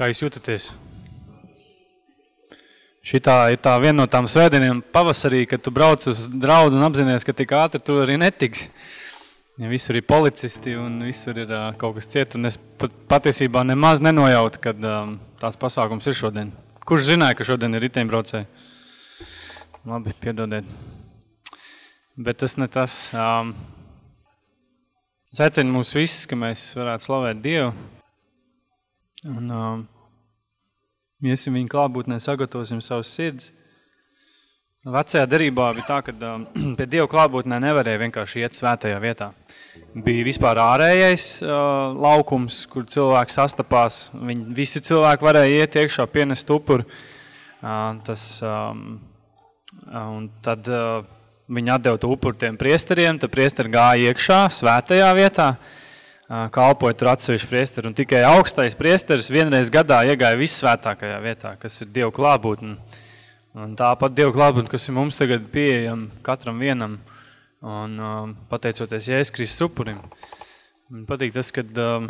Kā jūs jūtaties? Šitā ir tā viena no tām svētdieniem pavasarī, kad tu brauc uz draudzu un apzinies, ka tik ātri tu arī netiks. Ja visur ir policisti un visur ir uh, kaut kas ciet, un es pat, patiesībā nemaz nenojautu, kad um, tās pasākums ir šodien. Kurš zināja, ka šodien ir riteņbraucēji? Labi, piedodiet. Bet tas ne tas. Um, es aicinu mūs visus, ka mēs varētu slavēt Dievu. Un um, iesim viņa klātbūtnē, sagatavosim savus sirds. Vecajā derībā bija tā, ka um, pie Dieva klātbūtnē nevarēja vienkārši iet svētajā vietā. Bija vispār ārējais uh, laukums, kur cilvēki sastapās. Viņi, visi cilvēki varēja iet iekšā, pienest upuru. Uh, tas, um, un tad uh, viņi atdeva to upuru tiem priesteriem, tad priesteri gāja iekšā svētajā vietā. Uh, kalpoja tur atsevišķi priesteri, un tikai augstais priesteris vienreiz gadā iegāja vissvētākajā vietā, kas ir Dievu klātbūtne. Un tāpat Dievu klātbūtne, kas ir mums tagad pieejama katram vienam, un pateicoties Jēzus Kristus upurim. Man patīk tas, ka um,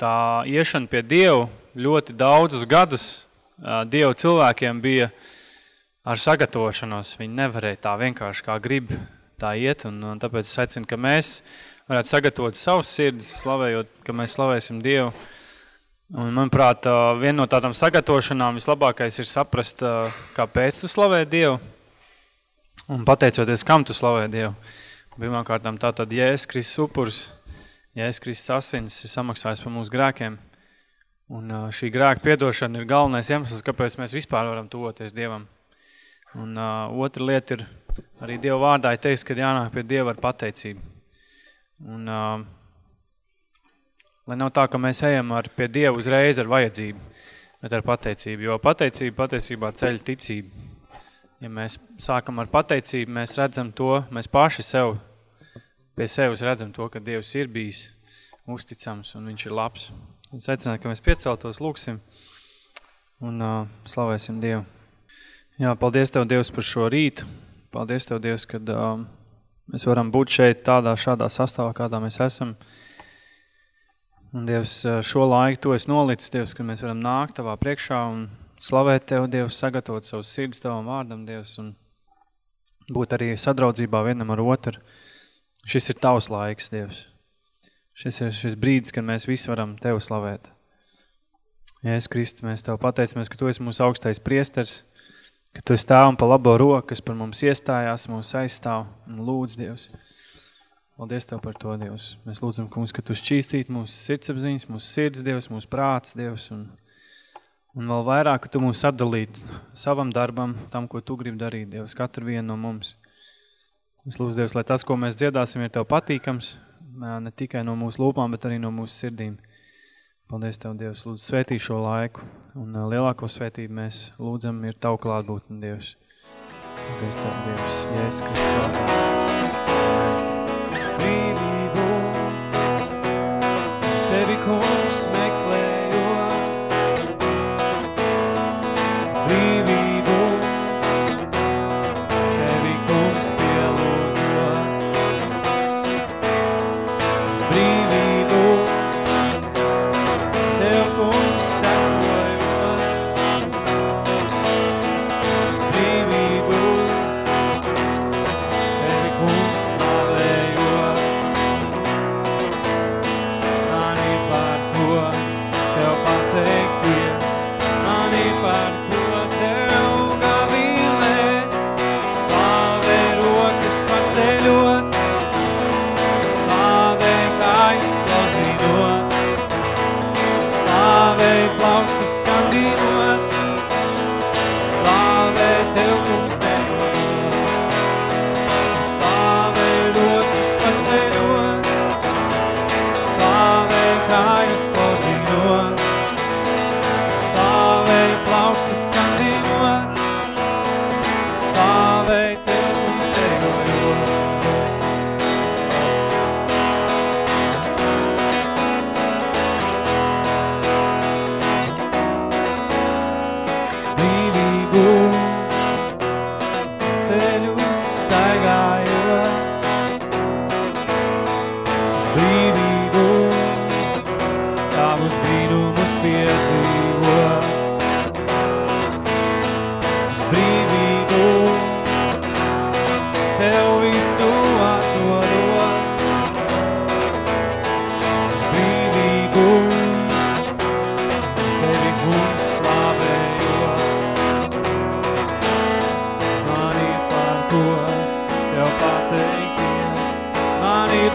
tā iešana pie Dievu ļoti daudzus gadus Dievu cilvēkiem bija ar sagatavošanos. Viņi nevarēja tā vienkārši kā grib tā iet, un, un tāpēc es aicinu, ka mēs varētu sagatavot savus sirdis, slavējot, ka mēs slavēsim Dievu. Un, manuprāt, viena no tādām sagatavošanām vislabākais ir saprast, kāpēc tu slavē Dievu un pateicoties, kam tu slavē Dievu. Pirmkārtām tātad Jēzus Kristus upurs, Jēzus Kristus asins ir samaksājis par mūsu grēkiem. Un šī grēka piedošana ir galvenais iemesls, kāpēc mēs vispār varam tuvoties Dievam. Un uh, otra lieta ir, arī Dieva vārdā ir teiks, ka jānāk pie Dieva ar pateicību. Un, uh, lai nav tā, ka mēs ejam ar pie Dieva uzreiz ar vajadzību, bet ar pateicību, jo pateicība patiesībā ceļ ticību. Ja mēs sākam ar pateicību, mēs redzam to, mēs paši sev, pie sevis redzam to, ka Dievs ir bijis uzticams un viņš ir labs. Un secināt, ka mēs pieceltos, lūksim un uh, slavēsim Dievu. Jā, paldies Tev, Dievs, par šo rītu. Paldies Tev, Dievs, kad uh, Mēs varam būt šeit tādā, šādā sastāvā, kādā mēs esam. Un Dievs, šo laiku to es nolicis, Dievs, kad mēs varam nākt Tavā priekšā un slavēt Tev, Dievs, sagatavot savus sirds Tavam vārdam, Dievs, un būt arī sadraudzībā vienam ar otru. Šis ir Tavs laiks, Dievs. Šis ir šis brīdis, kad mēs visi varam Tev slavēt. Jēzus Kristus, mēs Tev pateicamies, ka Tu esi mūsu augstais priesters, ka Tu stāv un pa labo roku, kas par mums iestājās, mūs aizstāv un lūdz, Dievs. Paldies Tev par to, Dievs. Mēs lūdzam, kungs, ka Tu šķīstīt mūsu sirdsapziņas, mūsu sirds, Dievs, mūsu prāts, Dievs, un, un vēl vairāk, ka Tu mūs atdalīt savam darbam, tam, ko Tu gribi darīt, Dievs, katru vienu no mums. Es lūdzu, Dievs, lai tas, ko mēs dziedāsim, ir Tev patīkams, ne tikai no mūsu lūpām, bet arī no mūsu sirdīm. Paldies Tev, Dievs, lūdzu svētī šo laiku, un lielāko svētību mēs lūdzam ir Tavu klātbūtni, Dievs. Paldies Tev, Dievs, Jēzus Kristus vārdā. Brīvību, Tevi kungs meklējot,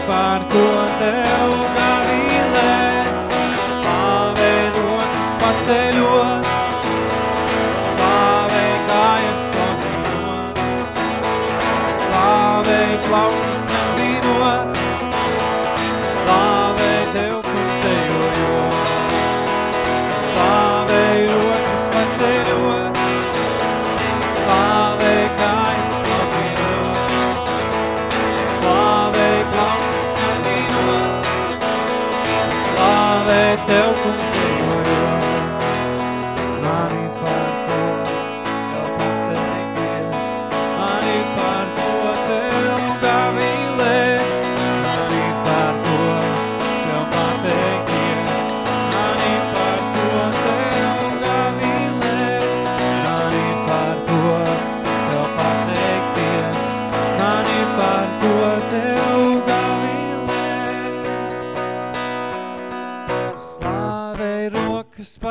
par ko tev gavilēt, slāvē dotas paceļot,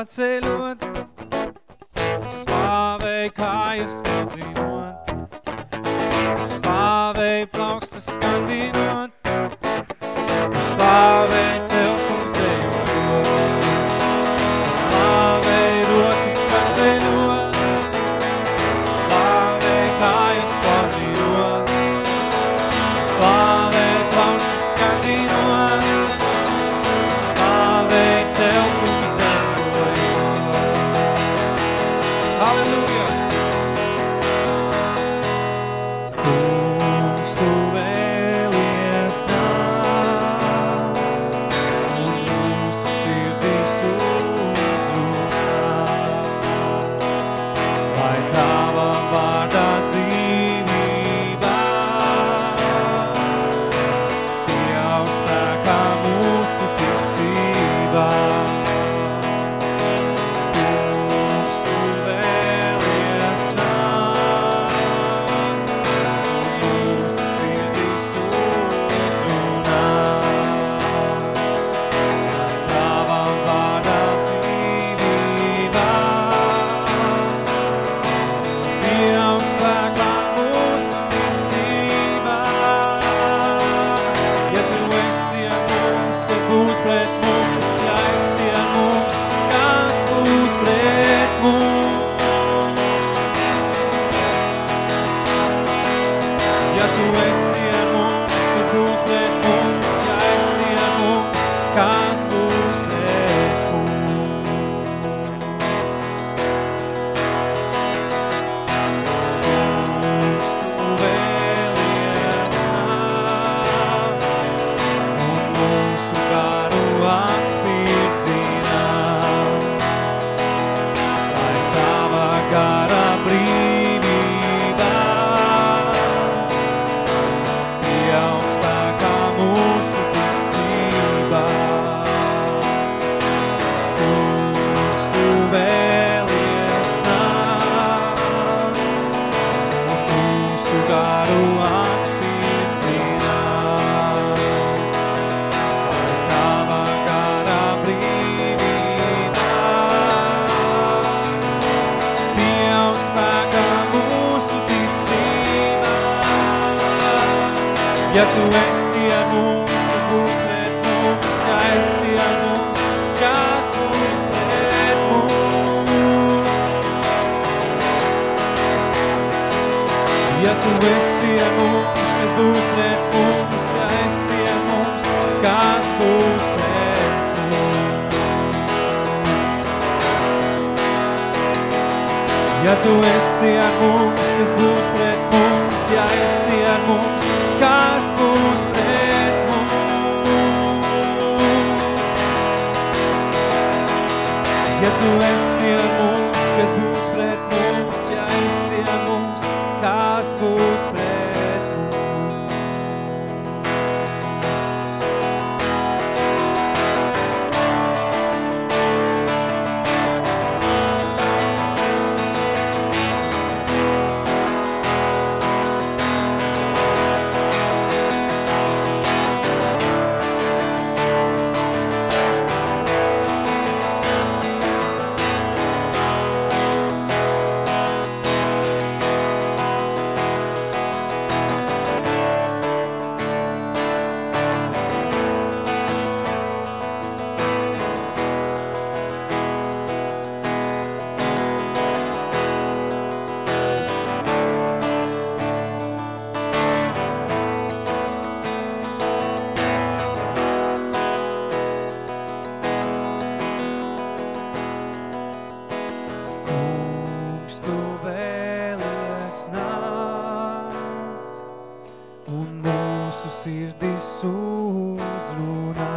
erzähl uns Ja tu esi ar mums, kas būs pret mums, ja esi ar mums, kas būs pret mums. Ja tu esi ar mums, kas būs pret mums, ja esi ar mums, kas būs pret mums. Ja tu esi ar mums, kas būs pret mums, ja esi ar mums, kas būs pret mums. Ja tu esi un mūsu sirdis uzrunā.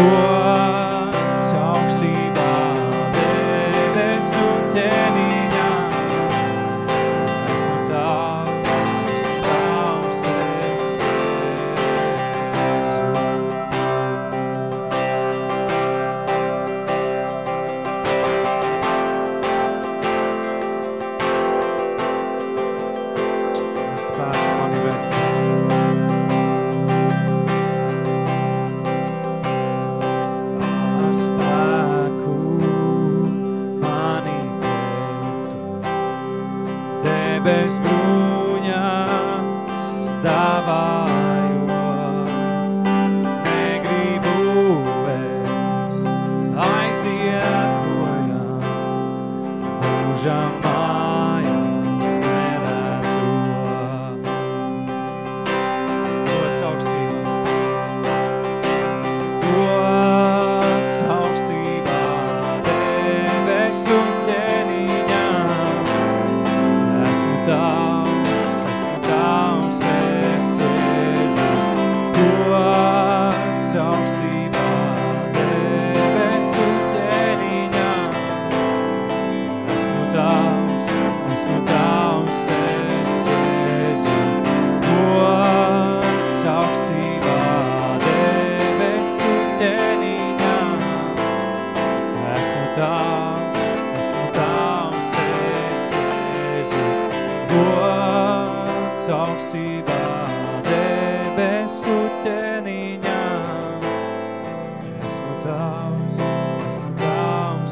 for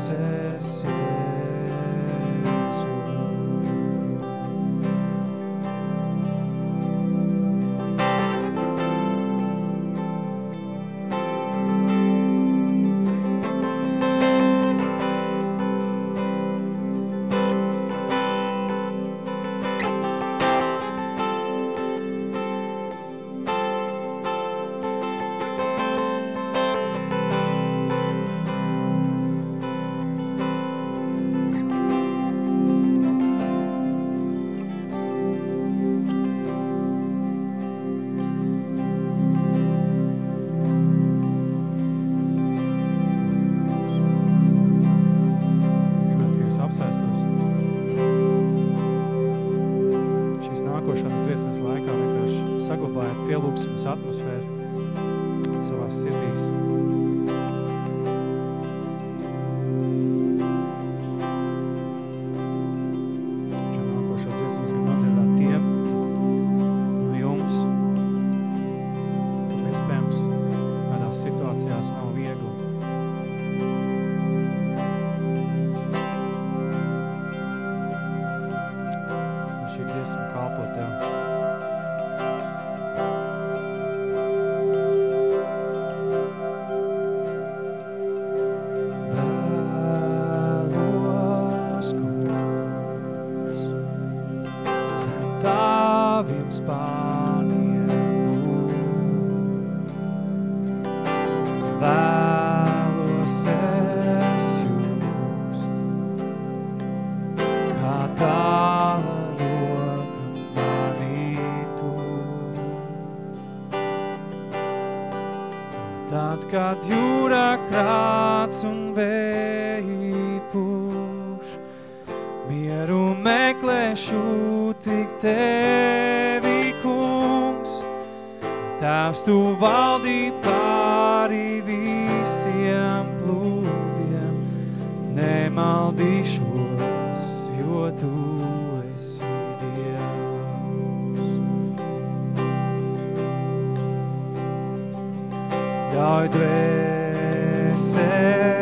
dissesse kad jūrā krāts un vēji pūš. Mieru meklēšu tik tevi, kungs, tās tu valdī pāri visiem plūdiem. Nemaldīšu Lord, we say.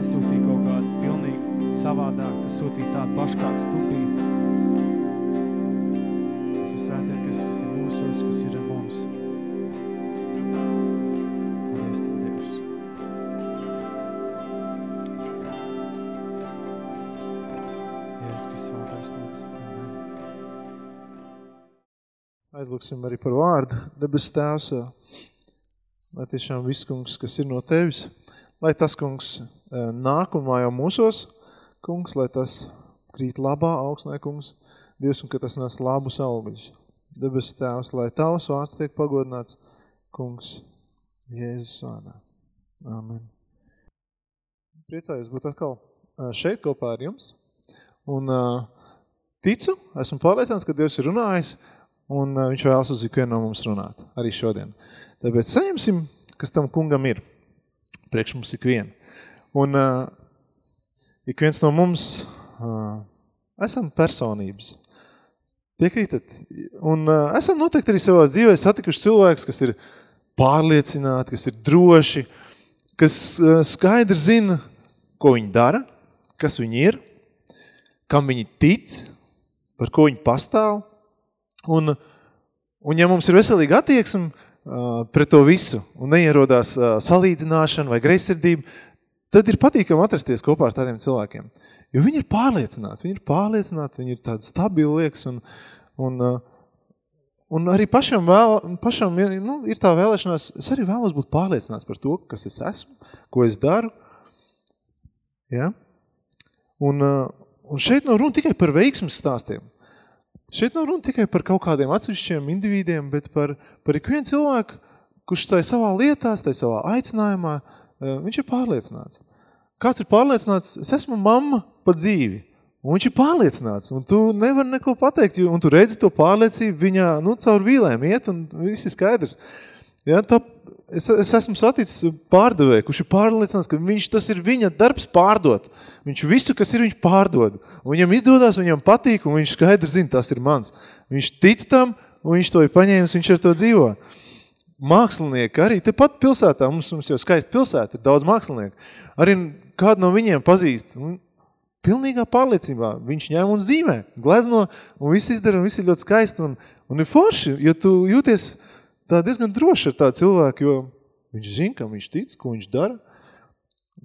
Un nesūtīja kaut kādu pilnīgi savādāk, Tu sūtīja tādu pašu, kāds Tu biji. Tas ir svētais gars, kas ir mūsos, kas ir mums. Paldies Tev, Dievs. Vārdā es lūdzu. Amen. Aizlūksim arī par vārdu. Debes tēvs, lai tiešām viss, kungs, kas ir no tevis, lai tas, kungs, nāk un mājo mūsos, kungs, lai tas krīt labā augstnē, kungs, Dievs, un ka tas nes labus augļus. Debes tēvs, lai tavs vārds tiek pagodināts, kungs, Jēzus vārdā. Amen. Priecājos būt atkal ā, šeit kopā ar jums. Un uh, ticu, esmu pārliecināts, ka Dievs ir runājis, un viņš vēlas uz ikvienu no mums runāt, arī šodien. Tāpēc saņemsim, kas tam kungam ir, priekš mums ikvienu. Un uh, ik viens no mums uh, esam personības. Piekrītat? Un uh, esam noteikti arī savā dzīvē satikuši cilvēks, kas ir pārliecināti, kas ir droši, kas uh, skaidri zina, ko viņi dara, kas viņi ir, kam viņi tic, par ko viņi pastāv. Un, un ja mums ir veselīga attieksme uh, pret to visu un neierodās uh, salīdzināšana vai greizsirdība, tad ir patīkami atrasties kopā ar tādiem cilvēkiem. Jo viņi ir pārliecināti, viņi ir pārliecināti, viņi ir tādi stabili liekas un, un, uh, un arī pašam, vēl, pašam nu, ir tā vēlēšanās, es arī vēlos būt pārliecināts par to, kas es esmu, ko es daru. Ja? Un, uh, un šeit nav runa tikai par veiksmes stāstiem. Šeit nav runa tikai par kaut kādiem atsevišķiem individiem, bet par, par ikvienu cilvēku, kurš tai savā lietās, tai savā aicinājumā, uh, viņš ir pārliecināts. Kāds ir pārliecināts, es esmu mamma pa dzīvi, un viņš ir pārliecināts, un tu nevar neko pateikt, un tu redzi to pārliecību, viņa, nu, caur vīlēm iet, un viss ir skaidrs. Ja, tā, es, es esmu saticis pārdevēju, kurš ir pārliecināts, ka viņš, tas ir viņa darbs pārdot. Viņš visu, kas ir, viņš pārdod. Un viņam izdodās, viņam patīk, un viņš skaidrs zina, tas ir mans. Viņš tic tam, un viņš to ir paņēmis, viņš ar to dzīvo. Mākslinieki arī, tepat pilsētā, mums, mums jau skaista pilsēta, ir daudz mākslinieku. Arī kādu no viņiem pazīst. Un Pilnīgā pārliecībā. Viņš ņem un zīmē, glezno, un viss izdara, un viss ir ļoti skaisti, un, un ir forši, jo tu jūties tā diezgan droši ar tā cilvēku, jo viņš zina, kam viņš tic, ko viņš dara.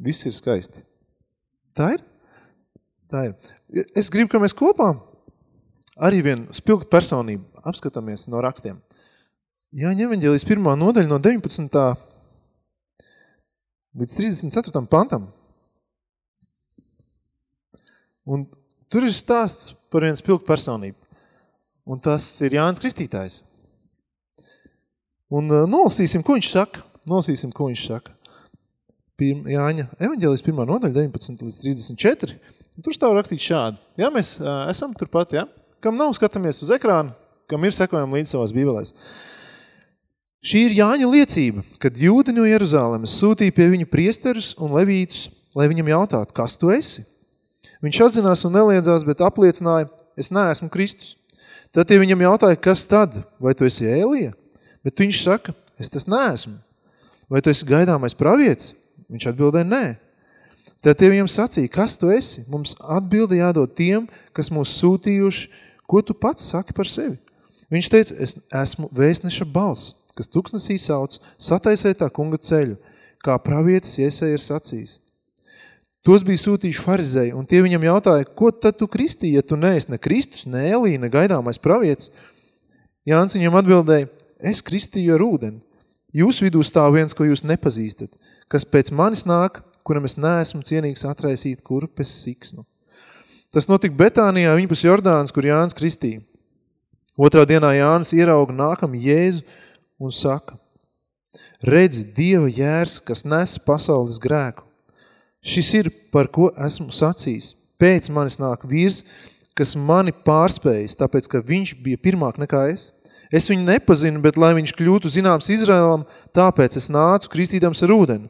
Viss ir skaisti. Tā ir? Tā ir. Es gribu, ka mēs kopā arī vienu spilgt personību apskatāmies no rakstiem. Jāņa evaņģēlijas pirmā nodaļa no 19. līdz 34. pantam. Un tur ir stāsts par vienu spilgtu personību. Un tas ir Jānis Kristītājs. Un uh, nolasīsim, ko viņš saka. Nolasīsim, ko viņš saka. Pirma, Jāņa evaņģēlijas pirmā nodaļa 19 līdz 34. Un tur stāv rakstīts šādi. Jā, mēs uh, esam turpat, jā? Kam nav skatāmies uz ekrānu, kam ir sekojam līdz savās bībelēs. Šī ir Jāņa liecība, kad jūdi no Jeruzālemes sūtīja pie viņu priesterus un levītus, lai viņam jautātu, kas tu esi? Viņš atzinās un neliedzās, bet apliecināja, es neesmu Kristus. Tad tie viņam jautāja, kas tad? Vai tu esi Ēlija? Bet viņš saka, es tas neesmu. Vai tu esi gaidāmais pravietis? Viņš atbildēja, nē. Tad tie viņam sacīja, kas tu esi? Mums atbildi jādod tiem, kas mūs sūtījuši, ko tu pats saki par sevi? Viņš teica, es esmu vēstneša balss, kas tuksnesī sauc, sataisē tā kunga ceļu, kā pravietis iesai ir sacījis. Tos bija sūtījuši farizēji, un tie viņam jautāja, ko tad tu kristī, ja tu neesi ne Kristus, ne Elī, ne gaidāmais pravietis? Jānis viņam atbildēja, es kristīju ar ūdeni. Jūs vidū stāv viens, ko jūs nepazīstat, kas pēc manis nāk, kuram es neesmu cienīgs atraisīt kurpes siksnu. Tas notika Betānijā, viņpus Jordāns, kur Jānis kristīja. Otrā dienā Jānis ierauga nākam Jēzu un saka, redzi Dieva jērs, kas nes pasaules grēku. Šis ir, par ko esmu sacījis. Pēc manis nāk vīrs, kas mani pārspējas, tāpēc, ka viņš bija pirmāk nekā es. Es viņu nepazinu, bet lai viņš kļūtu zināms Izraēlam, tāpēc es nācu kristīdams ar ūdeni.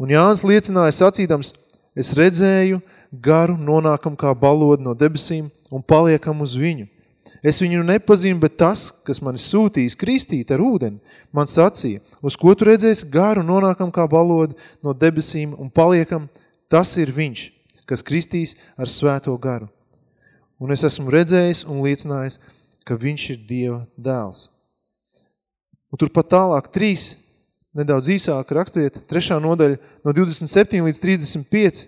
Un Jānis liecināja sacīdams, es redzēju garu nonākam kā balodi no debesīm un paliekam uz viņu. Es viņu nepazinu, bet tas, kas mani sūtījis kristīt ar ūdeni, man sacīja, uz ko tu redzēsi garu nonākam kā balodi no debesīm un paliekam Tas ir viņš, kas kristīs ar svēto garu. Un es esmu redzējis un liecinājis, ka viņš ir Dieva dēls. Un tur pat tālāk trīs, nedaudz īsāk raksturiet, trešā nodaļa no 27 līdz 35.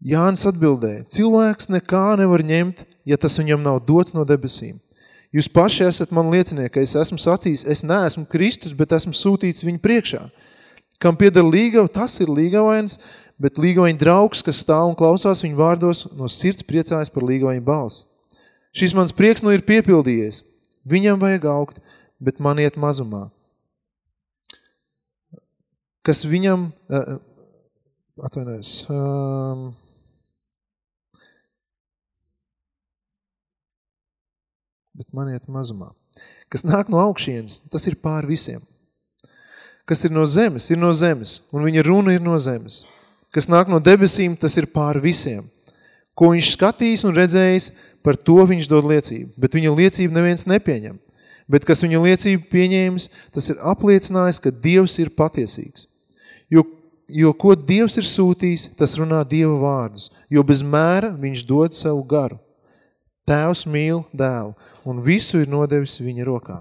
Jānis atbildēja, cilvēks nekā nevar ņemt, ja tas viņam nav dots no debesīm. Jūs paši esat man liecinieki, ka es esmu sacījis, es neesmu Kristus, bet esmu sūtīts viņu priekšā. Kam pieder līgava, tas ir līgavains, bet līgavaina draugs, kas stāv un klausās viņu vārdos, no sirds priecājas par līgavaina balsi. Šis mans prieks nu ir piepildījies. Viņam vajag augt, bet man iet mazumā. Kas viņam, uh, atvainojos, um, bet man iet mazumā. Kas nāk no augšienes, tas ir pār visiem kas ir no zemes, ir no zemes, un viņa runa ir no zemes. Kas nāk no debesīm, tas ir pār visiem. Ko viņš skatījis un redzējis, par to viņš dod liecību, bet viņa liecību neviens nepieņem. Bet kas viņa liecību pieņēmis, tas ir apliecinājis, ka Dievs ir patiesīgs. Jo, jo ko Dievs ir sūtījis, tas runā Dieva vārdus, jo bez mēra viņš dod savu garu. Tēvs mīl dēlu, un visu ir nodevis viņa rokā.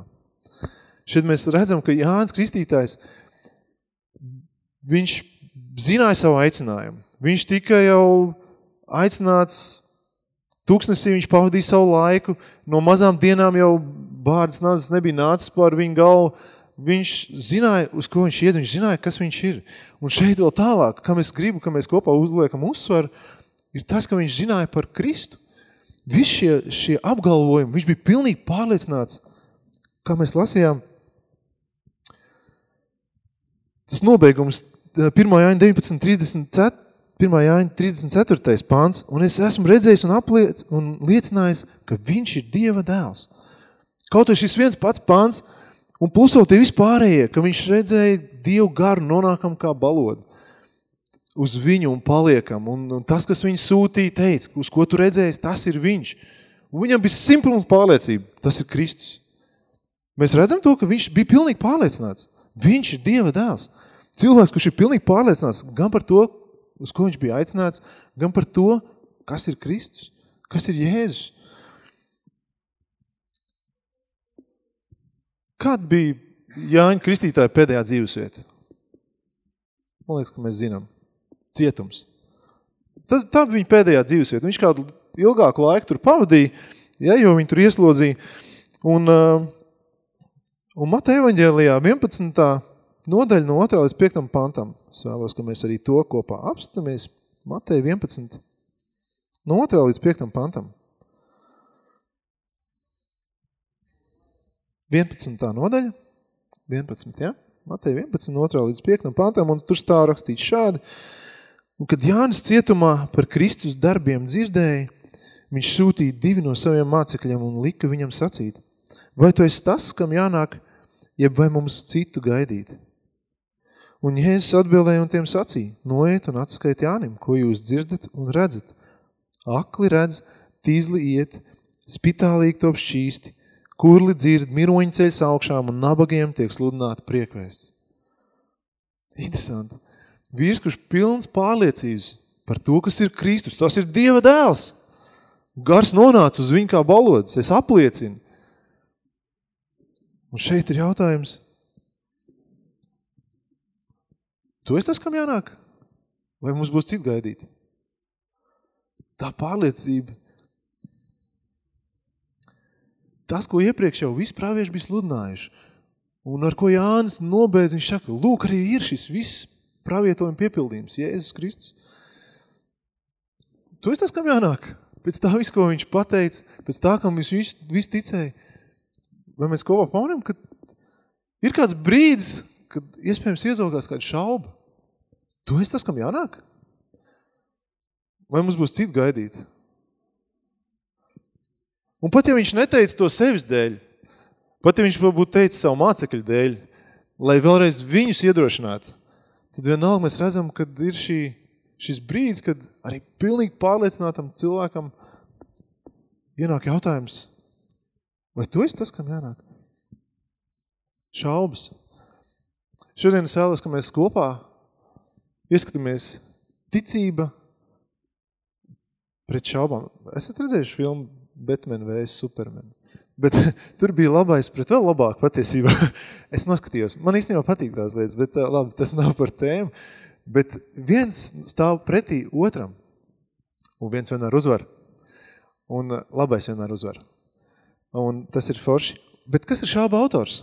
Šeit mēs redzam, ka Jānis Kristītājs, viņš zināja savu aicinājumu. Viņš tika jau aicināts tūkstnesī, viņš pavadīja savu laiku, no mazām dienām jau bārdas nazas nebija nācis pār viņu galvu, viņš zināja, uz ko viņš iet, viņš zināja, kas viņš ir. Un šeit vēl tālāk, kam es gribu, ka mēs kopā uzliekam uzsvaru, ir tas, ka viņš zināja par Kristu. Visi šie, šie apgalvojumi, viņš bija pilnīgi pārliecināts, kā mēs lasījām, Tas nobeigums 1. jāņa 19, 34, 1. jāņa 34. pāns, un es esmu redzējis un, apliec, un liecinājis, ka viņš ir Dieva dēls. Kaut šis viens pats pāns, un plus vēl tie vispārējie, ka viņš redzēja Dievu garu nonākam kā balodu uz viņu un paliekam. Un, un tas, kas viņu sūtīja, teica, uz ko tu redzējies, tas ir viņš. Un viņam bija simtprums pārliecība, tas ir Kristus. Mēs redzam to, ka viņš bija pilnīgi pārliecināts. Viņš ir Dieva dēls. Cilvēks, kurš ir pilnīgi pārliecināts gan par to, uz ko viņš bija aicināts, gan par to, kas ir Kristus, kas ir Jēzus. Kāda bija Jāņa Kristītāja pēdējā dzīvesvieta? Man liekas, ka mēs zinām. Cietums. Tas, tā bija viņa pēdējā dzīvesvieta. Viņš kādu ilgāku laiku tur pavadīja, ja, jo viņi tur ieslodzīja. Un, uh, un Mateja evaņģēlijā 11. nodaļa no 2. līdz 5. pantam. Es vēlos, ka mēs arī to kopā apstamies. Mateja 11. no 2. līdz 5. pantam. 11. nodaļa, 11, ja? Mateja 11, no 2 līdz 5 pantam, un tur stāv rakstīts šādi. Un kad Jānis cietumā par Kristus darbiem dzirdēja, viņš sūtīja divi no saviem mācekļiem un lika viņam sacīt, vai tu esi tas, kam jānāk, jeb vai mums citu gaidīt? Un Jēzus atbildēja un tiem sacīja, noiet un atskait Jānim, ko jūs dzirdat un redzat. Akli redz, tīzli iet, spitālīgi top šķīsti, kurli dzird, miroņi ceļas augšām un nabagiem tiek sludināta priekvēsts. Interesanti. Vīrs, kurš pilns pārliecības par to, kas ir Kristus, tas ir Dieva dēls. Gars nonāca uz viņu kā balodas, es apliecinu. Un šeit ir jautājums, tu esi tas, kam jānāk? Vai mums būs citu gaidīt? Tā pārliecība tas, ko iepriekš jau visi pravieši bija sludinājuši, un ar ko Jānis nobeidz, viņš saka, lūk, arī ir šis viss pravietojuma piepildījums, Jēzus Kristus. Tu esi tas, kam jānāk. Pēc tā visu, ko viņš pateica, pēc tā, kam viņš visu, visu ticēja. Vai mēs kopā pamanām, ka ir kāds brīdis, kad iespējams iezaugās kāda šauba. Tu esi tas, kam jānāk? Vai mums būs citu gaidīt? Un pat ja viņš neteica to sevis dēļ, pat ja viņš būtu teicis savu mācekļu dēļ, lai vēlreiz viņus iedrošinātu, tad vienalga mēs redzam, kad ir šī, šis brīdis, kad arī pilnīgi pārliecinātam cilvēkam ienāk jautājums, vai tu esi tas, kam jānāk? Šaubas. Šodien es vēlos, ka mēs kopā ieskatāmies ticība pret šaubām. Esat redzējuši filmu Batman vs. Superman. Bet tur bija labais pret vēl labāk patiesībā. es noskatījos. Man īstenībā patīk tās lietas, bet labi, tas nav par tēmu. Bet viens stāv pretī otram. Un viens vienmēr uzvar. Un labais vienmēr uzvar. Un tas ir forši. Bet kas ir šāba autors?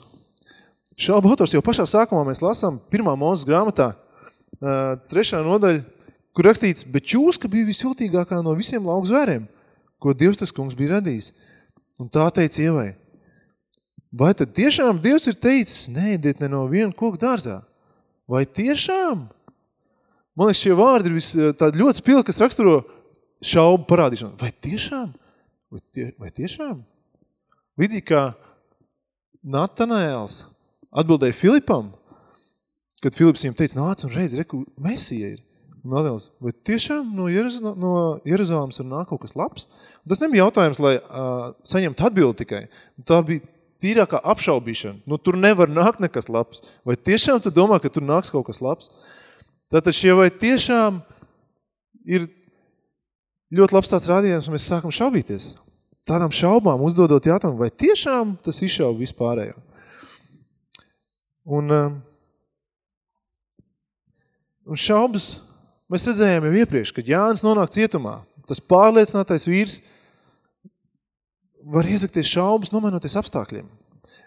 Šāba autors jau pašā sākumā mēs lasām pirmā mūzes grāmatā, trešā nodaļa, kur rakstīts, bet čūska bija visviltīgākā no visiem lauku zvēriem ko Dievs tas kungs bija radījis. Un tā teica Ievai, vai tad tiešām Dievs ir teicis, neēdiet ne no viena koka dārzā? Vai tiešām? Man liekas, šie vārdi ir vis, tādi ļoti spilgi, kas raksturo šaubu parādīšanu. Vai tiešām? Vai, tie, vai tiešām? Līdzīgi kā Natanaēls atbildēja Filipam, kad Filips viņam teica, nāc un redz, reku, Mesija ir. Nodēls, vai tiešām no, Jeruz no Jeruzalemes ir nāk kaut kas labs? Tas nebija jautājums, lai uh, saņemtu atbildi tikai. Tā bija tīrākā apšaubīšana. Nu, tur nevar nākt nekas labs. Vai tiešām tu domā, ka tur nāks kaut kas labs? Tātad šie vai tiešām ir ļoti labs tāds rādījums, un mēs sākam šaubīties. Tādām šaubām uzdodot jautājumu, vai tiešām tas izšauba vispārējo. Un, un šaubas Mēs redzējām jau iepriekš, kad Jānis nonāk cietumā, tas pārliecinātais vīrs var iezakties šaubas, nomainoties apstākļiem.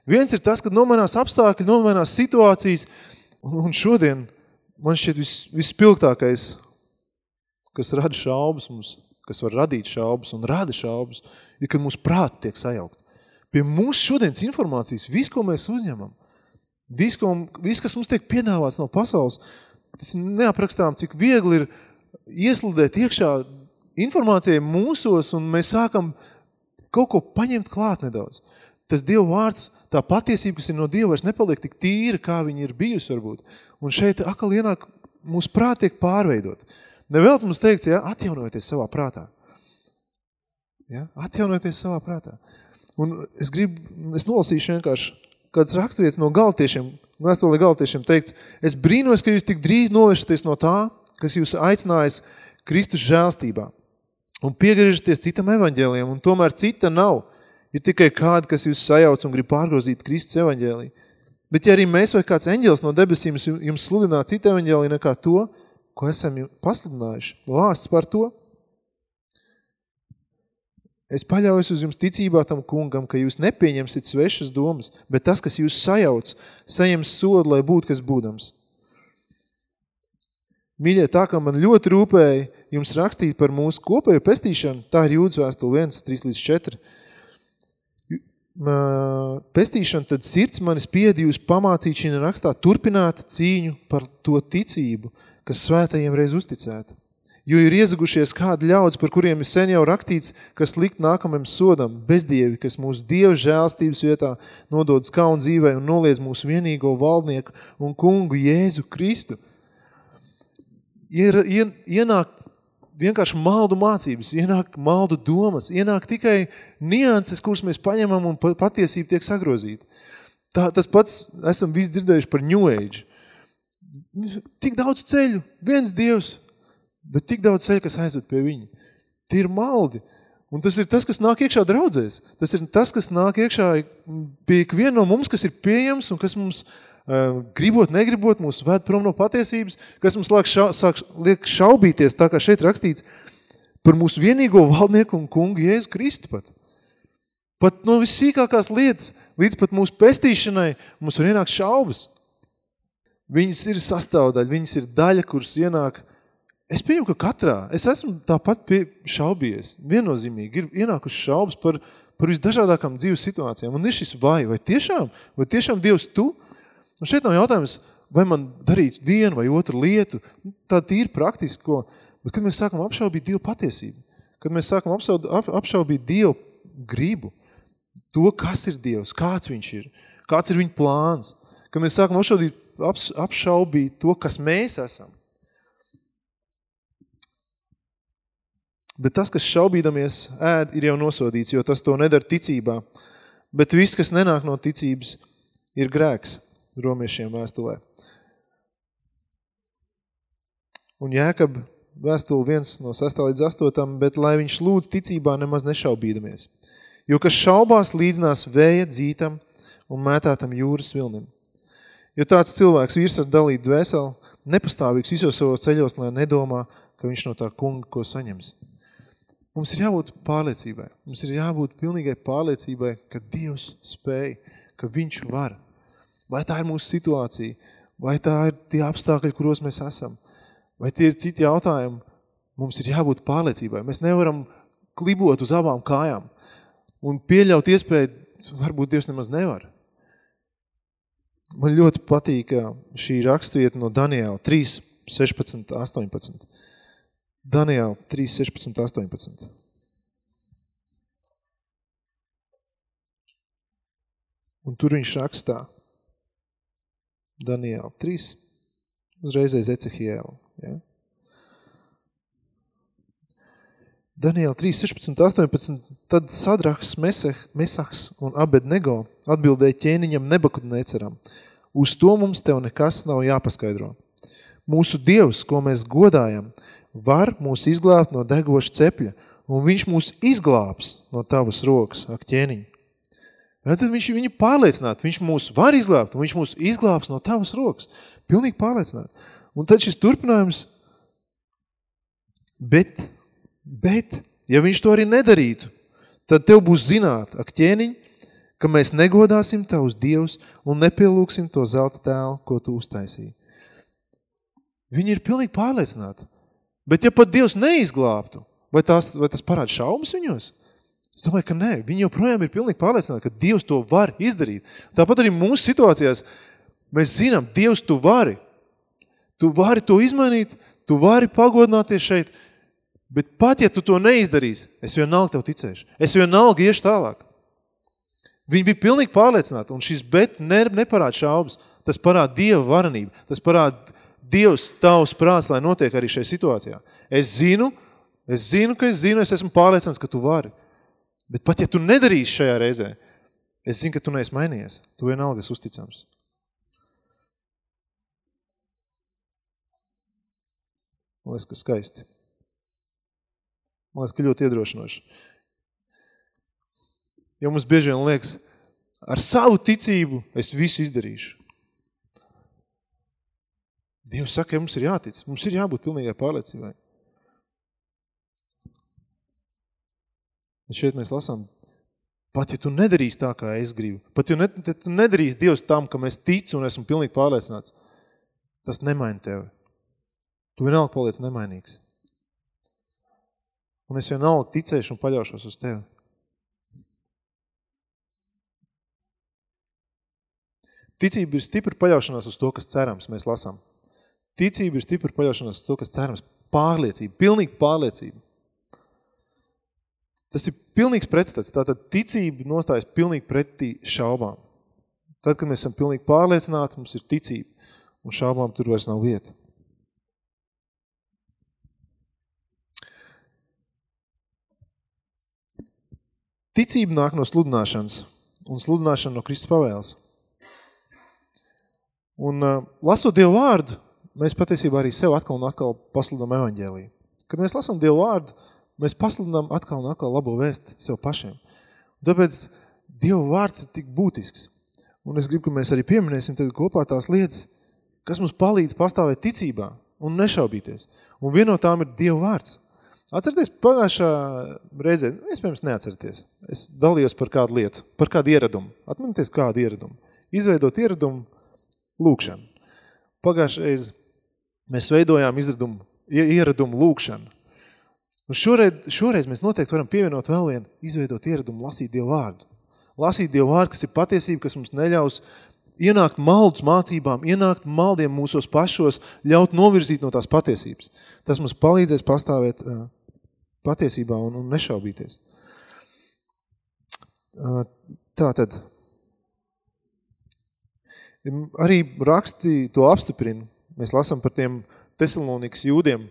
Viens ir tas, kad nomainās apstākļi, nomainās situācijas, un, un šodien man šķiet vis, vispilgtākais, kas rada šaubas mums, kas var radīt šaubas un rada šaubas, ir, kad mūsu prāti tiek sajaukt. Pie mūsu šodienas informācijas, viss, ko mēs uzņemam, viss, ko, viss kas mums tiek piedāvāts no pasaules, Tas neaprakstām, cik viegli ir iesludēt iekšā informācijai mūsos, un mēs sākam kaut ko paņemt klāt nedaudz. Tas Dieva vārds, tā patiesība, kas ir no Dieva, vairs nepaliek tik tīra, kā viņa ir bijusi varbūt. Un šeit akal ienāk, mūsu prāt tiek pārveidot. Nevēlt mums teikts, ja, atjaunojieties savā prātā. Ja, atjaunojieties savā prātā. Un es gribu, es nolasīšu vienkārši kāds raksturietis no galtiešiem, vēstulē galtiešiem teikts, es brīnos, ka jūs tik drīz novēršaties no tā, kas jūs aicinājis Kristus žēlstībā un piegriežaties citam evaņģēliem, un tomēr cita nav. Ir tikai kāda, kas jūs sajauc un grib pārgrozīt Kristus evaņģēliju. Bet ja arī mēs vai kāds eņģelis no debesīm jums sludinā citu evaņģēliju nekā to, ko esam pasludinājuši, lāsts par to, Es paļaujos uz jums ticībā tam kungam, ka jūs nepieņemsit svešas domas, bet tas, kas jūs sajauc, saņems sodu, lai būtu kas būdams. Mīļie, tā kā man ļoti rūpēja jums rakstīt par mūsu kopēju pestīšanu, tā ir jūdas vēstuli 1, 3 līdz 4. Pestīšana tad sirds manis piedījusi pamācīt šī rakstā turpināt cīņu par to ticību, kas svētajiem reiz uzticēta. Jo ir iezagušies kādi ļaudis, par kuriem ir sen jau rakstīts, kas likt nākamajam sodam, bezdievi, kas mūsu Dieva žēlstības vietā nododas kaunu dzīvē un noliedz mūsu vienīgo valdnieku un kungu Jēzu Kristu. Ir, ien, ienāk vienkārši maldu mācības, ienāk maldu domas, ienāk tikai nianses, kuras mēs paņemam un patiesība tiek sagrozīta. Tā, tas pats esam visi dzirdējuši par New Age. Tik daudz ceļu, viens Dievs, bet tik daudz ceļu, kas aizved pie viņa. Tie ir maldi. Un tas ir tas, kas nāk iekšā draudzēs. Tas ir tas, kas nāk iekšā pie viena no mums, kas ir pieejams un kas mums uh, gribot, negribot, mūs ved prom no patiesības, kas mums liek, ša, sāk, liek šaubīties, tā kā šeit rakstīts, par mūsu vienīgo valdnieku un kungu Jēzu Kristu pat. Pat no vissīkākās lietas, līdz pat mūsu pestīšanai, mums var ienākt šaubas. Viņas ir sastāvdaļa, viņas ir daļa, kuras ienāk Es pieņemu, ka katrā, es esmu tāpat pie šaubies, viennozīmīgi, ir ienākuši šaubas par, par visdažādākām dzīves situācijām. Un ir šis vai, vai tiešām, vai tiešām Dievs tu? Un šeit nav jautājums, vai man darīt vienu vai otru lietu, tā tīri praktiski, ko, bet kad mēs sākam apšaubīt Dievu patiesību, kad mēs sākam apšaubīt Dievu gribu, to, kas ir Dievs, kāds viņš ir, kāds ir viņa plāns, kad mēs sākam apšaubīt, apšaubīt to, kas mēs esam, Bet tas, kas šaubīdamies ēd, ir jau nosodīts, jo tas to nedara ticībā. Bet viss, kas nenāk no ticības, ir grēks romiešiem vēstulē. Un Jēkab vēstuli viens no 6. līdz 8. Bet lai viņš lūdz ticībā nemaz nešaubīdamies. Jo kas šaubās līdzinās vēja dzītam un mētātam jūras vilnim. Jo tāds cilvēks vīrs ar dalītu dvēseli, nepastāvīgs visos savos ceļos, lai nedomā, ka viņš no tā kunga ko saņems. Mums ir jābūt pārliecībai. Mums ir jābūt pilnīgai pārliecībai, ka Dievs spēj, ka Viņš var. Vai tā ir mūsu situācija, vai tā ir tie apstākļi, kuros mēs esam, vai tie ir citi jautājumi, mums ir jābūt pārliecībai. Mēs nevaram klibot uz abām kājām un pieļaut iespēju, varbūt Dievs nemaz nevar. Man ļoti patīk šī rakstvieta no Daniela 3, 16, 18. Daniela 3, 16, 18. Un tur viņš rakstā Daniela 3, uzreizēs Ecehielu. Ja? Daniela 3, 16, 18, tad Sadrahs, Mesahs un Abednego atbildēja ķēniņam Nebakudneceram. Uz to mums tev nekas nav jāpaskaidro. Mūsu Dievs, ko mēs godājam, var mūs izglābt no degoša cepļa, un viņš mūs izglābs no tavas rokas, ak ķēniņ. Redzat, viņš viņu pārliecināt, viņš mūs var izglābt, un viņš mūs izglābs no tavas rokas. Pilnīgi pārliecināt. Un tad šis turpinājums, bet, bet, ja viņš to arī nedarītu, tad tev būs zināt, ak ķēniņ, ka mēs negodāsim tavus dievus un nepielūksim to zelta tēlu, ko tu uztaisīji. Viņi ir pilnīgi pārliecināti. Bet ja pat Dievs neizglābtu, vai, tās, vai tas parāda šaubas viņos? Es domāju, ka nē. Viņi joprojām ir pilnīgi pārliecināti, ka Dievs to var izdarīt. Tāpat arī mūsu situācijās mēs zinām, Dievs tu vari. Tu vari to izmainīt, tu vari pagodināties šeit, bet pat ja tu to neizdarīsi, es vienalga tev ticēšu. Es vienalga iešu tālāk. Viņi bija pilnīgi pārliecināti, un šis bet ne, neparāda šaubas. Tas parāda Dieva varenību, tas parāda Dievs tavs prāts, lai notiek arī šajā situācijā. Es zinu, es zinu, ka es zinu, es esmu pārliecināts, ka tu vari. Bet pat ja tu nedarīsi šajā reizē, es zinu, ka tu neesi mainījies. Tu vienalga esi uzticams. Man liekas, ka skaisti. Man liekas, ka ļoti iedrošinoši. Jo mums bieži vien liekas, ar savu ticību es visu izdarīšu. Dievs saka, ja mums ir jātic, mums ir jābūt pilnīgai pārliecībai. Un šeit mēs lasām, pat ja tu nedarīsi tā, kā es gribu, pat ja ne, tu nedarīsi Dievs tam, ka mēs ticu un esmu pilnīgi pārliecināts, tas nemaina tevi. Tu vienalga paliec nemainīgs. Un es vienalga ticēšu un paļaušos uz tevi. Ticība ir stipra paļaušanās uz to, kas cerams, mēs lasām. Ticība ir stipra paļaušanās uz to, kas cerams. Pārliecība, pilnīga pārliecība. Tas ir pilnīgs pretstats. Tātad ticība nostājas pilnīgi pretī šaubām. Tad, kad mēs esam pilnīgi pārliecināti, mums ir ticība. Un šaubām tur vairs nav vieta. Ticība nāk no sludināšanas un sludināšana no Kristus pavēles. Un uh, lasot Dievu vārdu, mēs patiesībā arī sev atkal un atkal pasludinām evaņģēliju. Kad mēs lasām Dievu vārdu, mēs pasludinām atkal un atkal labo vēsti sev pašiem. Tāpēc Dieva vārds ir tik būtisks. Un es gribu, ka mēs arī pieminēsim tagad kopā tās lietas, kas mums palīdz pastāvēt ticībā un nešaubīties. Un viena no tām ir Dieva vārds. Atcerieties, pagājušā reizē, iespējams neatcerieties, es dalījos par kādu lietu, par kādu ieradumu. Atminieties kādu ieradumu. Izveidot ieradumu lūkšanu. Pagājušais mēs veidojām izradumu, ieradumu lūkšanu. Un šoreiz, šoreiz mēs noteikti varam pievienot vēl vienu, izveidot ieradumu, lasīt Dievu vārdu. Lasīt Dievu vārdu, kas ir patiesība, kas mums neļaus ienākt maldus mācībām, ienākt maldiem mūsos pašos, ļaut novirzīt no tās patiesības. Tas mums palīdzēs pastāvēt patiesībā un, un nešaubīties. Tā tad. Arī raksti to apstiprina. Mēs lasām par tiem Tesalonikas jūdiem,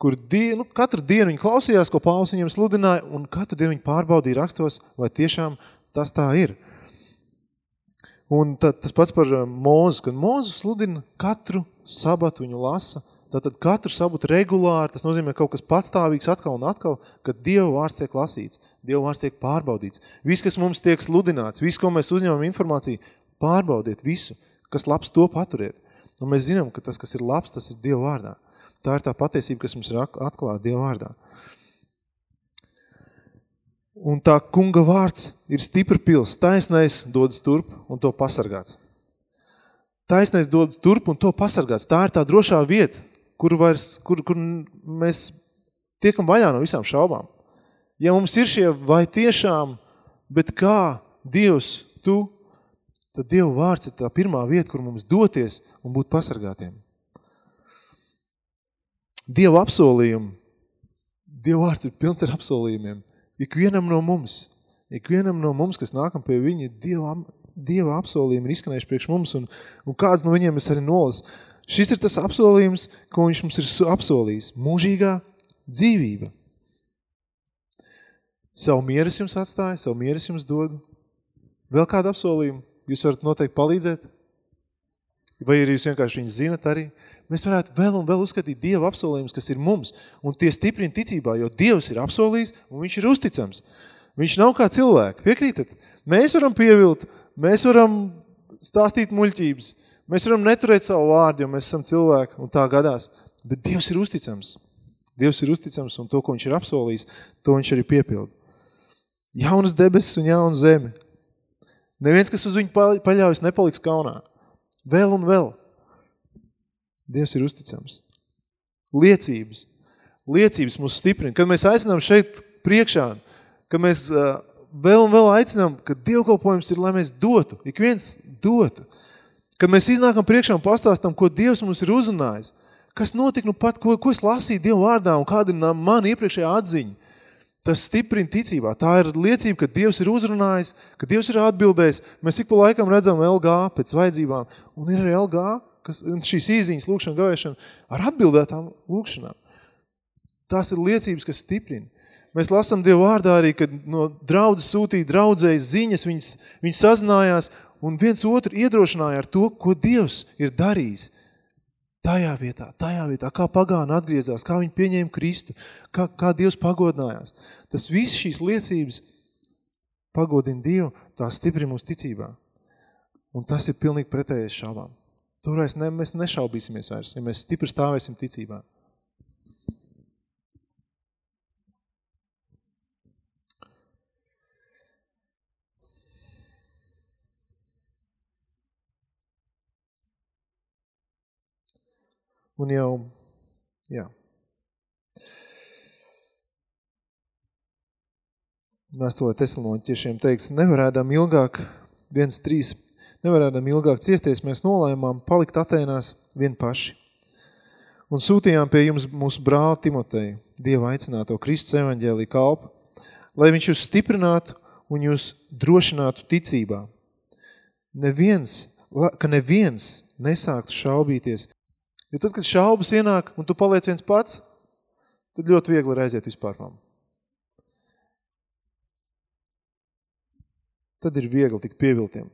kur die, nu, katru dienu viņi klausījās, ko Pāvils viņiem sludināja, un katru dienu viņi pārbaudīja rakstos, vai tiešām tas tā ir. Un tad, tas pats par Mūzu, kad Mūzu sludina katru sabatu viņu lasa, Tātad katru sabatu regulāri, tas nozīmē kaut kas patstāvīgs atkal un atkal, kad Dieva vārds tiek lasīts, Dieva vārds tiek pārbaudīts. Viss, kas mums tiek sludināts, viss, ko mēs uzņemam informāciju, pārbaudiet visu, kas labs, to paturiet. Un mēs zinām, ka tas, kas ir labs, tas ir Dieva vārdā. Tā ir tā patiesība, kas mums ir atklāta Dieva vārdā. Un tā kunga vārds ir stipra pils, taisnais dodas turp un to pasargāts. Taisnais dodas turp un to pasargāts. Tā ir tā drošā vieta, kur, vairs, kur, kur mēs tiekam vaļā no visām šaubām. Ja mums ir šie vai tiešām, bet kā Dievs, tu, tad Dieva vārds ir tā pirmā vieta, kur mums doties un būt pasargātiem. Dieva apsolījumi, Dieva vārds ir pilns ar apsolījumiem. Ikvienam no mums, ikvienam no mums, kas nākam pie viņa, Dieva, Dieva apsolījumi ir izskanējuši priekš mums, un, un kāds no viņiem es arī nolasu. Šis ir tas apsolījums, ko viņš mums ir apsolījis. Mūžīgā dzīvība. Savu mieres jums atstāja, savu mieres jums dodu. Vēl kādu apsolījumu? Jūs varat noteikti palīdzēt? Vai arī jūs vienkārši viņus zinat arī? Mēs varētu vēl un vēl uzskatīt Dieva apsolījumus, kas ir mums, un tie stiprina ticībā, jo Dievs ir apsolījis, un viņš ir uzticams. Viņš nav kā cilvēki, piekrītat? Mēs varam pievilt, mēs varam stāstīt muļķības, Mēs varam neturēt savu vārdu, jo mēs esam cilvēki, un tā gadās. Bet Dievs ir uzticams. Dievs ir uzticams, un to, ko viņš ir apsolījis, to viņš arī piepilda. Jaunas debesis un jauna zeme. Neviens, kas uz viņu paļaujas, nepaliks kaunā. Vēl un vēl. Dievs ir uzticams. Liecības. Liecības mūs stiprina. Kad mēs aicinām šeit priekšā, kad mēs vēl un vēl aicinām, ka dievkalpojums ir, lai mēs dotu, ik viens dotu. Kad mēs iznākam priekšā un pastāstam, ko Dievs mums ir uzrunājis, kas notika nu pat, ko, ko es lasīju Dievu vārdā un kāda ir mana iepriekšējā atziņa, tas stiprina ticībā. Tā ir liecība, ka Dievs ir uzrunājis, ka Dievs ir atbildējis. Mēs ik pa laikam redzam LG pēc vajadzībām, un ir arī LG, kas, šīs īziņas lūkšana gavēšana ar atbildētām lūkšanām. Tās ir liecības, kas stiprina. Mēs lasām Dievu vārdā arī, kad no draudzes sūtīja draudzējas ziņas, viņas, viņas sazinājās un viens otru iedrošināja ar to, ko Dievs ir darījis Tajā vietā, tajā vietā, kā pagāna atgriezās, kā viņi pieņēma Kristu, kā, kā Dievs pagodinājās. Tas viss šīs liecības pagodina Dievu, tā stipri mūsu ticībā. Un tas ir pilnīgi pretējais šaubām. Tur ne, mēs nešaubīsimies vairs, ja mēs stipri stāvēsim ticībā. Un jau, jā. Vēstulē tesaloniķiešiem teiks, nevarēdām ilgāk, viens trīs, nevarēdām ilgāk ciesties, mēs nolēmām palikt Atēnās vien paši. Un sūtījām pie jums mūsu brāli Timoteju, Dieva aicināto Kristus evaņģēlī kalpu, lai viņš jūs stiprinātu un jūs drošinātu ticībā. Neviens, ka neviens nesāktu šaubīties, Jo tad, kad šaubas ienāk un tu paliec viens pats, tad ļoti viegli ir aiziet vispār prom. Tad ir viegli tikt pieviltiem.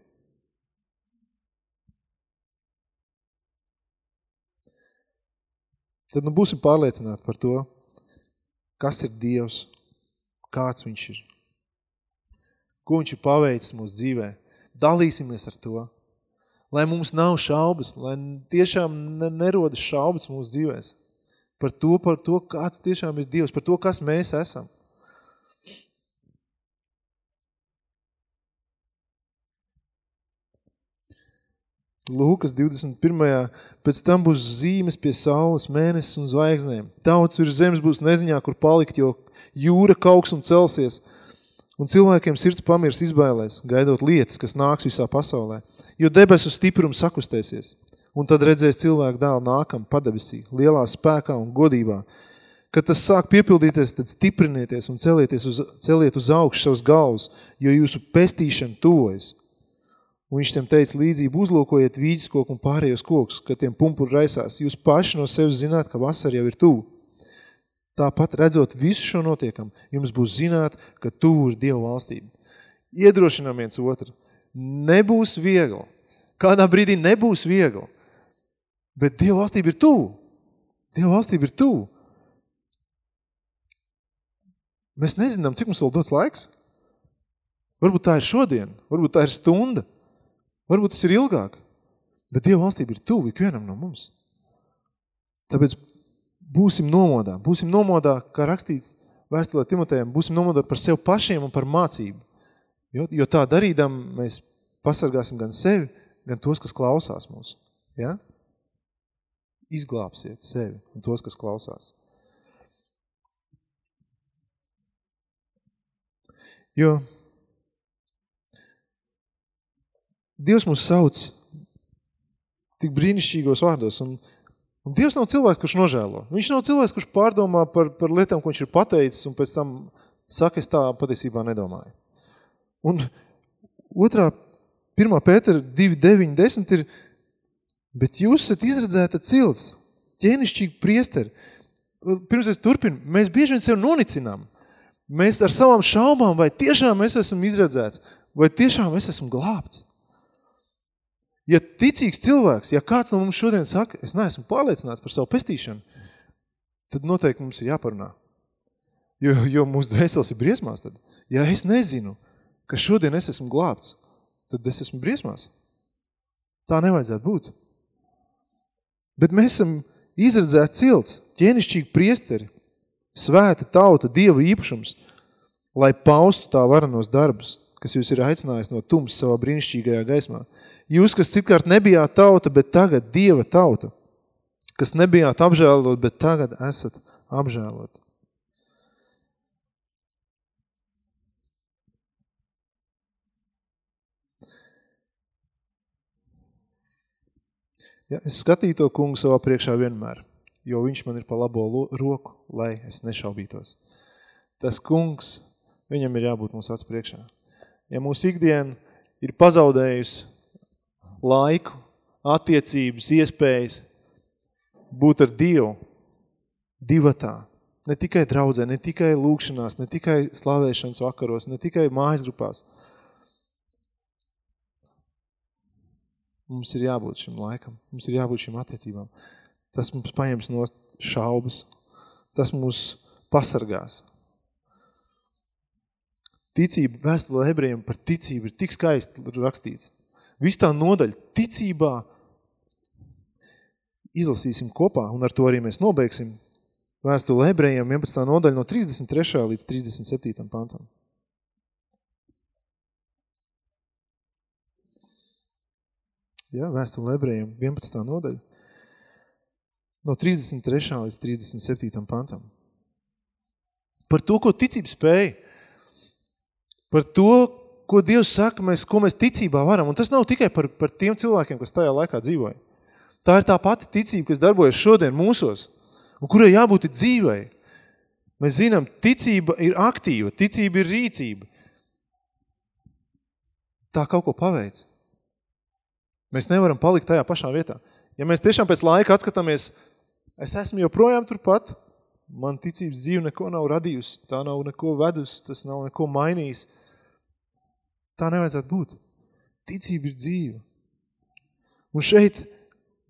Tad nu būsim pārliecināti par to, kas ir Dievs, kāds viņš ir, ko viņš ir paveicis mūsu dzīvē. Dalīsimies ar to lai mums nav šaubas, lai tiešām nerodas šaubas mūsu dzīvēs. Par to, par to, kāds tiešām ir Dievs, par to, kas mēs esam. Lūkas 21. Pēc tam būs zīmes pie saules, mēnesis un zvaigznēm. Tauts virs zemes būs neziņā, kur palikt, jo jūra kauks un celsies. Un cilvēkiem sirds pamirs izbailēs, gaidot lietas, kas nāks visā pasaulē jo debesu stiprums sakustēsies. Un tad redzēs cilvēku dēlu nākam padebesī, lielā spēkā un godībā. Kad tas sāk piepildīties, tad stiprinieties un celieties uz, celiet uz augšu savus galvas, jo jūsu pestīšana tuvojas. Un viņš tiem teica līdzību, uzlūkojiet vīģiskoku un pārējos kokus, kad tiem pumpuri raisās. Jūs paši no sevis zināt, ka vasara jau ir tuvu. Tāpat redzot visu šo notiekam, jums būs zināt, ka tuvu ir Dieva valstība. Iedrošinām viens otru nebūs viegli. Kādā brīdī nebūs viegli. Bet Dieva valstība ir tuvu. Dieva valstība ir tuvu. Mēs nezinām, cik mums vēl dots laiks. Varbūt tā ir šodien, varbūt tā ir stunda, varbūt tas ir ilgāk. Bet Dieva valstība ir tuvu ikvienam no mums. Tāpēc būsim nomodā. Būsim nomodā, kā rakstīts vēstulē Timotejam, būsim nomodā par sev pašiem un par mācību. Jo, jo tā darīdam mēs pasargāsim gan sevi, gan tos, kas klausās mūs. Ja? Izglābsiet sevi un tos, kas klausās. Jo Dievs mūs sauc tik brīnišķīgos vārdos, un, un Dievs nav cilvēks, kurš nožēlo. Viņš nav cilvēks, kurš pārdomā par, par lietām, ko viņš ir pateicis, un pēc tam saka, es tā patiesībā nedomāju. Un otrā, pirmā Pētera 2, 9, 10 ir, bet jūs esat izredzēta cilts, ķēnišķīgi priesteri. Pirms es turpinu, mēs bieži vien sev nonicinām. Mēs ar savām šaubām, vai tiešām es esmu izredzēts, vai tiešām es esmu glābts. Ja ticīgs cilvēks, ja kāds no mums šodien saka, es neesmu pārliecināts par savu pestīšanu, tad noteikti mums ir jāparunā. Jo, jo mūsu dvēseles ir briesmās tad. Ja es nezinu, ka šodien es esmu glābts, tad es esmu briesmās. Tā nevajadzētu būt. Bet mēs esam izredzēti cilts, ķēnišķīgi priesteri, svēta tauta, Dieva īpašums, lai paustu tā varanos darbus, kas jūs ir aicinājis no tums savā brīnišķīgajā gaismā. Jūs, kas citkārt nebijāt tauta, bet tagad Dieva tauta, kas nebijāt apžēlot, bet tagad esat apžēlot. Ja, es skatīju to kungu savā priekšā vienmēr, jo viņš man ir pa labo roku, lai es nešaubītos. Tas kungs, viņam ir jābūt mūsu acs priekšā. Ja mūsu ikdiena ir pazaudējusi laiku, attiecības, iespējas būt ar Dievu divatā, ne tikai draudzē, ne tikai lūkšanās, ne tikai slavēšanas vakaros, ne tikai mājas Mums ir jābūt šim laikam, mums ir jābūt šim attiecībām. Tas mums paņems no šaubas. Tas mūs pasargās. Ticība, vēstule ebrejiem par ticību ir tik skaisti rakstīts. Viss tā nodaļa ticībā izlasīsim kopā, un ar to arī mēs nobeigsim vēstule ebrejiem 11. nodaļa no 33. līdz 37. pantam. Ja, vēstule ebrejiem 11. nodaļa no 33. līdz 37. pantam. Par to, ko ticība spēja. Par to, ko Dievs saka, mēs, ko mēs ticībā varam. Un tas nav tikai par, par tiem cilvēkiem, kas tajā laikā dzīvoja. Tā ir tā pati ticība, kas darbojas šodien mūsos, un kurai jābūt dzīvai. Mēs zinām, ticība ir aktīva, ticība ir rīcība. Tā kaut ko paveic. Mēs nevaram palikt tajā pašā vietā. Ja mēs tiešām pēc laika atskatāmies, es esmu joprojām turpat, man ticības dzīve neko nav radījusi, tā nav neko vedusi, tas nav neko mainījis. Tā nevajadzētu būt. Ticība ir dzīve. Un šeit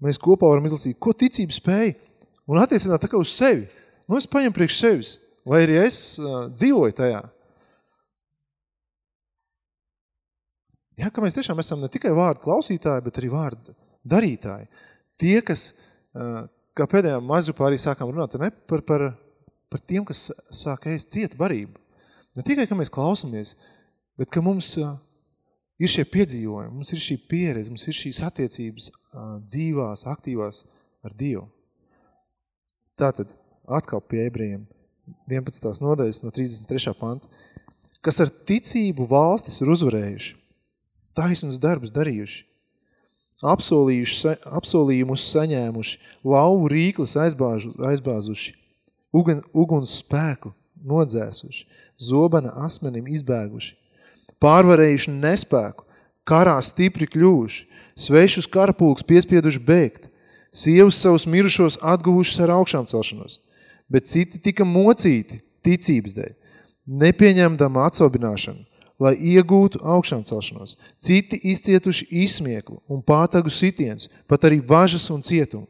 mēs kopā varam izlasīt, ko ticība spēja un attiecināt tā kā uz sevi. Nu, es paņem priekš sevis, vai arī es uh, dzīvoju tajā. Jā, ka mēs tiešām esam ne tikai vārdu klausītāji, bet arī vārdu darītāji. Tie, kas, uh, kā pēdējā mazupā arī sākām runāt, ne par, par, par tiem, kas sāk ēst cietu barību. Ne tikai, ka mēs klausamies, bet ka mums uh, ir šie piedzīvojumi, mums ir šī pieredze, mums ir šīs attiecības uh, dzīvās, aktīvās ar Dievu. Tātad, atkal pie ebrejiem 11. nodaļas no 33. panta, kas ar ticību valstis ir uzvarējuši, taisnus darbus darījuši, apsolījumus saņēmuši, lauvu rīklis aizbāžu, aizbāzuši, ugun, uguns spēku nodzēsuši, zobana asmenim izbēguši, pārvarējuši nespēku, karā stipri kļuvuši, svešus karapulks piespieduši bēgt, sievas savus mirušos atguvušas ar augšām celšanos, bet citi tika mocīti ticības dēļ, nepieņemdama atsobināšanu, lai iegūtu augšām celšanos. Citi izcietuši izsmieklu un pātagu sitiens, pat arī važas un cietumu.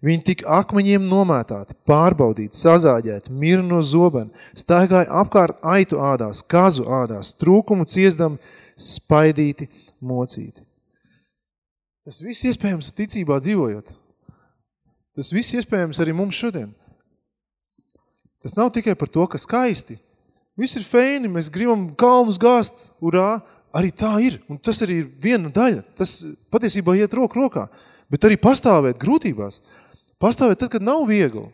Viņi tika akmeņiem nomētāti, pārbaudīti, sazāģēti, mira no zobena, staigāja apkārt aitu ādās, kazu ādās, trūkumu ciesdam, spaidīti, mocīti. Tas viss iespējams ticībā dzīvojot. Tas viss iespējams arī mums šodien. Tas nav tikai par to, ka skaisti. Viss ir feini, mēs gribam kalnus gāzt, urā, arī tā ir. Un tas arī ir viena daļa. Tas patiesībā iet roku rokā. Bet arī pastāvēt grūtībās. Pastāvēt tad, kad nav viegli.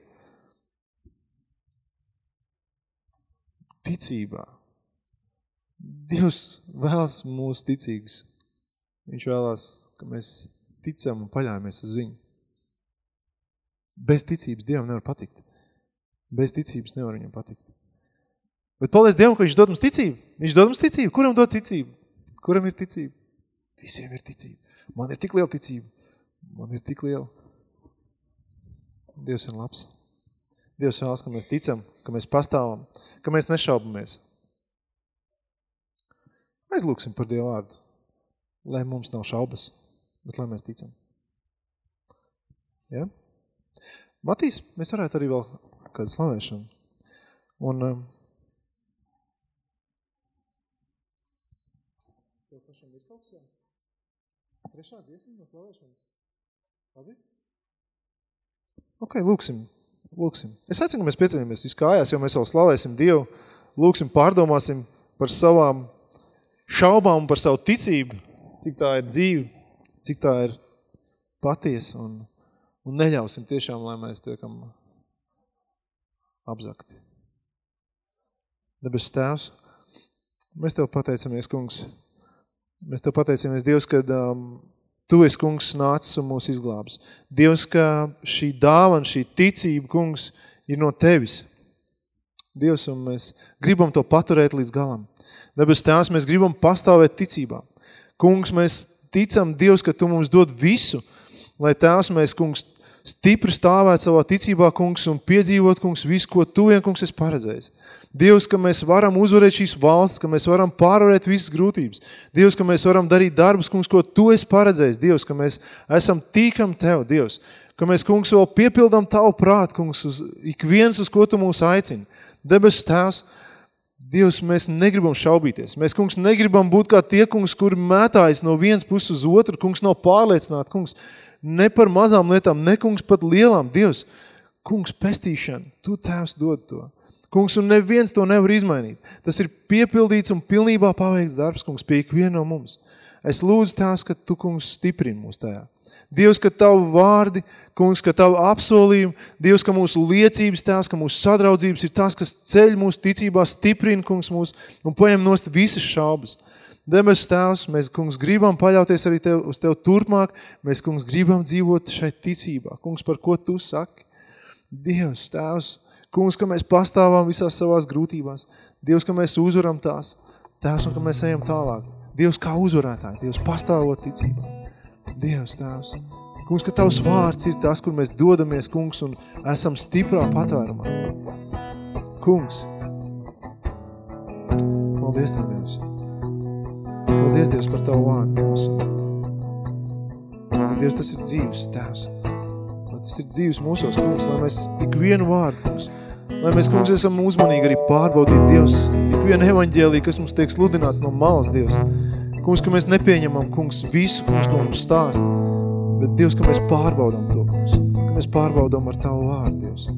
Ticībā. Dievs vēlas mūs ticīgus. Viņš vēlās, ka mēs ticam un paļāmies uz viņu. Bez ticības Dievam nevar patikt. Bez ticības nevar viņam patikt. Bet paldies Dievam, ka viņš dod mums ticību. Viņš dod mums ticību. Kuram dod ticību? Kuram ir ticība? Visiem ir ticība. Man ir tik liela ticība. Man ir tik liela. Dievs ir labs. Dievs vēlas, ka mēs ticam, ka mēs pastāvam, ka mēs nešaubamies. Aizlūksim par Dievu vārdu, lai mums nav šaubas, bet lai mēs ticam. Ja? Matīs, mēs varētu arī vēl kādu slavēšanu. Un um, Tev pašam ir kaut kas jā? Trešā dziesma no slavēšanas? Labi? Ok, lūksim, lūksim. Es aicinu, ka mēs pieceļamies visu kājās, jo mēs vēl slavēsim Dievu, lūksim, pārdomāsim par savām šaubām par savu ticību, cik tā ir dzīve, cik tā ir patiesa un, un neļausim tiešām, lai mēs tiekam apzakti. Debes tēvs, mēs Tev pateicamies, kungs, mēs Tev pateicamies, Dievs, kad um, Tu esi, kungs, nācis un mūs izglābis. Dievs, ka šī dāvana, šī ticība, kungs, ir no Tevis. Dievs, un mēs gribam to paturēt līdz galam. Debes tēvs, mēs gribam pastāvēt ticībā. Kungs, mēs ticam, Dievs, ka Tu mums dod visu, lai tēvs mēs, kungs, stipri stāvēt savā ticībā, kungs, un piedzīvot, kungs, visu, ko Tu vien, kungs, esi paredzējis. Dievs, ka mēs varam uzvarēt šīs valsts, ka mēs varam pārvarēt visas grūtības. Dievs, ka mēs varam darīt darbus, kungs, ko Tu esi paredzējis. Dievs, ka mēs esam tīkam Tev, Dievs. ka mēs, kungs, vēl piepildam tavu prātu, kungs, uz ik viens, uz ko tu mūs aicini. Debes tēvs, Dievs, mēs negribam šaubīties. Mēs, kungs, negribam būt kā tie, kungs, kuri mētājas no vienas puses uz otru, kungs, nav pārliecināti, kungs, ne par mazām lietām, ne, kungs, pat lielām. Dievs, kungs, pestīšana, tu tēvs dod to. Kungs, un neviens to nevar izmainīt. Tas ir piepildīts un pilnībā paveikts darbs, kungs, pie ikviena no mums. Es lūdzu tās, ka tu, kungs, stiprini mūs tajā. Dievs, ka tavu vārdi, kungs, ka tavu apsolījumu, Dievs, ka mūsu liecības tās, ka mūsu sadraudzības ir tas, kas ceļ mūsu ticībā, stiprina, kungs, mūs un paņem nost visas šaubas. Debes tēvs, mēs, kungs, gribam paļauties arī tev, uz tev turpmāk, mēs, kungs, gribam dzīvot šai ticībā. Kungs, par ko tu saki? Dievs, tēvs, kungs, ka mēs pastāvām visās savās grūtībās. Dievs, ka mēs uzvaram tās. Tēvs, un ka mēs ejam tālāk. Dievs, kā uzvarētāji. Dievs, pastāvot ticībā. Dievs, Tēvs. Kungs, ka Tavs vārds ir tas, kur mēs dodamies, kungs, un esam stiprā patvērumā. Kungs, paldies Tev, Dievs. Paldies, Dievs, par Tavu vārdu, kungs. Dievs, tas ir dzīves, Tēvs. Lai tas ir dzīves mūsos, kungs, lai mēs ikvienu vārdu, kungs, lai mēs, kungs, esam uzmanīgi arī pārbaudīt, Dievs, ikvienu evaņģēlī, kas mums tiek sludināts no malas, Dievs. Kungs, ka mēs nepieņemam, kungs, visu, kungs, ko mums stāst, bet Dievs, ka mēs pārbaudam to, kungs, ka mēs pārbaudam ar Tavu vārdu, Dievs.